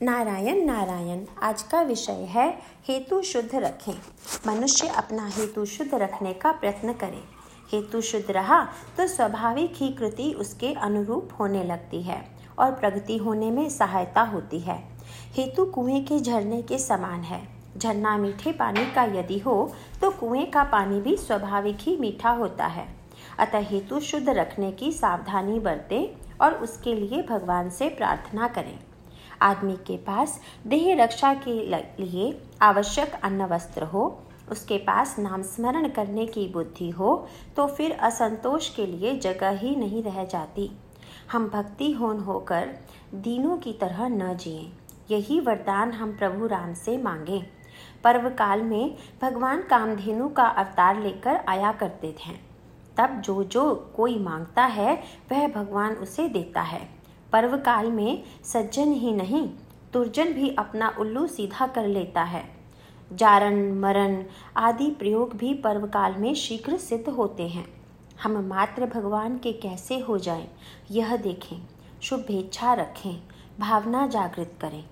नारायण नारायण, आज का विषय है हेतु शुद्ध रखें। मनुष्य अपना हेतु शुद्ध रखने का प्रयत्न करें। हेतु शुद्ध रहा तो स्वाभाविक ही कृति उसके अनुरूप होने लगती है और प्रगति होने में सहायता होती है। हेतु कुएँ के झरने के समान है। झरना मीठे पानी का यदि हो तो कुएँ का पानी भी स्वाभाविक ही मीठा होता है। अतः हेतु शुद्ध रखने की सावधानी बरतें और उसके लिए भगवान से प्रार्थना करें। आदमी के पास देह रक्षा के लिए आवश्यक अन्न वस्त्र हो, उसके पास नाम स्मरण करने की बुद्धि हो तो फिर असंतोष के लिए जगह ही नहीं रह जाती। हम भक्ति होन होकर दीनों की तरह न जिए, यही वरदान हम प्रभु राम से मांगे। पर्व काल में भगवान कामधेनु का अवतार लेकर आया करते थे। तब जो जो कोई माँगता है, वह भगवान उसे देता है। पर्व काल में सज्जन ही नहीं तुर्जन भी अपना उल्लू सीधा कर लेता है। जारण मरण आदि प्रयोग भी पर्व काल में शीघ्र सिद्ध होते हैं। हम मात्र भगवान के कैसे हो जाएँ, यह देखें, शुभेच्छा रखें, भावना जागृत करें।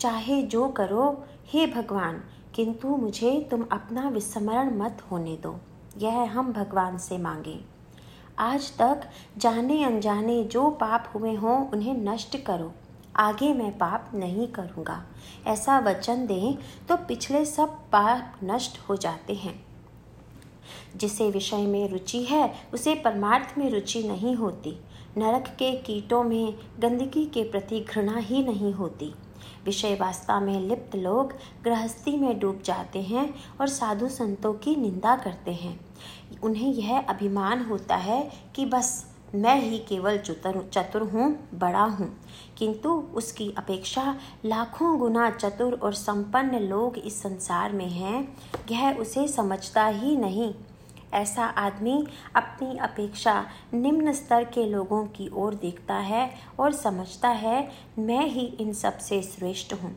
चाहे जो करो, हे भगवान, किंतु मुझे तुम अपना विस्मरण मत होने दो, यह हम भगवान से मांगें। आज तक जाने अनजाने जो पाप हुए हों, उन्हें नष्ट करो। आगे मैं पाप नहीं करूँगा। ऐसा वचन दें तो पिछले सब पाप नष्ट हो जाते हैं। जिसे विषय में रुचि है, उसे परमार्थ में रुचि नहीं होती। नरक के कीटों में गंदगी के प्रति घृणा ही नहीं होती। विषय वास्ता में लिप्त लोग गृहस्थी में डूब जाते हैं और साधु संतों की निंदा करते हैं। उन्हें यह अभिमान होता है कि बस मैं ही केवल चतुर चतुर हूँ, बड़ा हूँ। किंतु उसकी अपेक्षा लाखों गुना चतुर और संपन्न लोग इस संसार में हैं। यह उसे समझता ही नहीं ऐसा आदमी अपनी अपेक्षा निम्न स्तर के लोगों की ओर देखता है और समझता है, मैं ही इन सबसे श्रेष्ठ हूँ।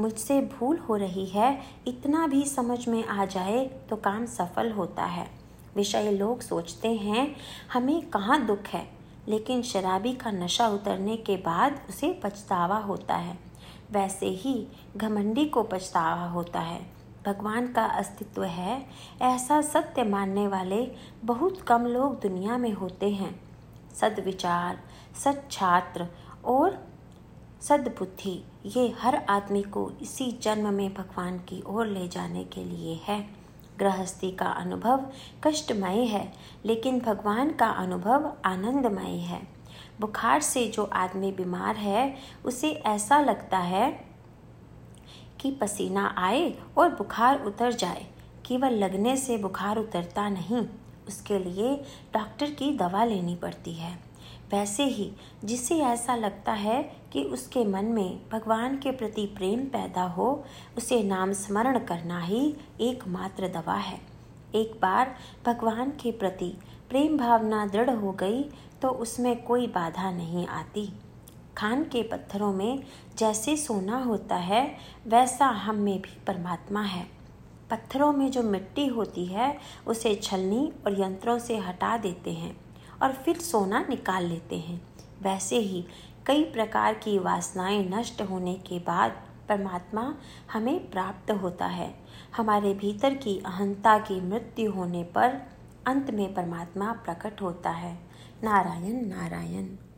मुझसे भूल हो रही है, इतना भी समझ में आ जाए तो काम सफल होता है। विषय लोग सोचते हैं, हमें कहाँ दुख है? लेकिन शराबी का नशा उतरने के बाद उसे पछतावा होता है। वैसे ही घमंडी को पछतावा होता है। भगवान का अस्तित्व है, ऐसा सत्य मानने वाले बहुत कम लोग दुनिया में होते हैं। सदविचार सच्छात्र और सद्बुद्धि, ये हर आदमी को इसी जन्म में भगवान की ओर ले जाने के लिए है। गृहस्थी का अनुभव कष्टमय है, लेकिन भगवान का अनुभव आनंदमय है। बुखार से जो आदमी बीमार है, उसे ऐसा लगता है कि पसीना आए और बुखार उतर जाए, केवल लगने से बुखार उतरता नहीं, उसके लिए डॉक्टर की दवा लेनी पड़ती है। वैसे ही, जिसे ऐसा लगता है कि उसके मन में भगवान के प्रति प्रेम पैदा हो, उसे नाम स्मरण करना ही एकमात्र दवा है। एक बार भगवान के प्रति प्रेम भावना दृढ़ हो गई तो उसमें कोई बाधा नहीं आती। खान के पत्थरों में जैसे सोना होता है, वैसा हम में भी परमात्मा है। पत्थरों में जो मिट्टी होती है, उसे छलनी और यंत्रों से हटा देते हैं और फिर सोना निकाल लेते हैं। वैसे ही कई प्रकार की वासनाएँ नष्ट होने के बाद परमात्मा हमें प्राप्त होता है। हमारे भीतर की अहंता की मृत्यु होने पर अंत में परमात्मा प्रकट होता है। नारायण नारायण।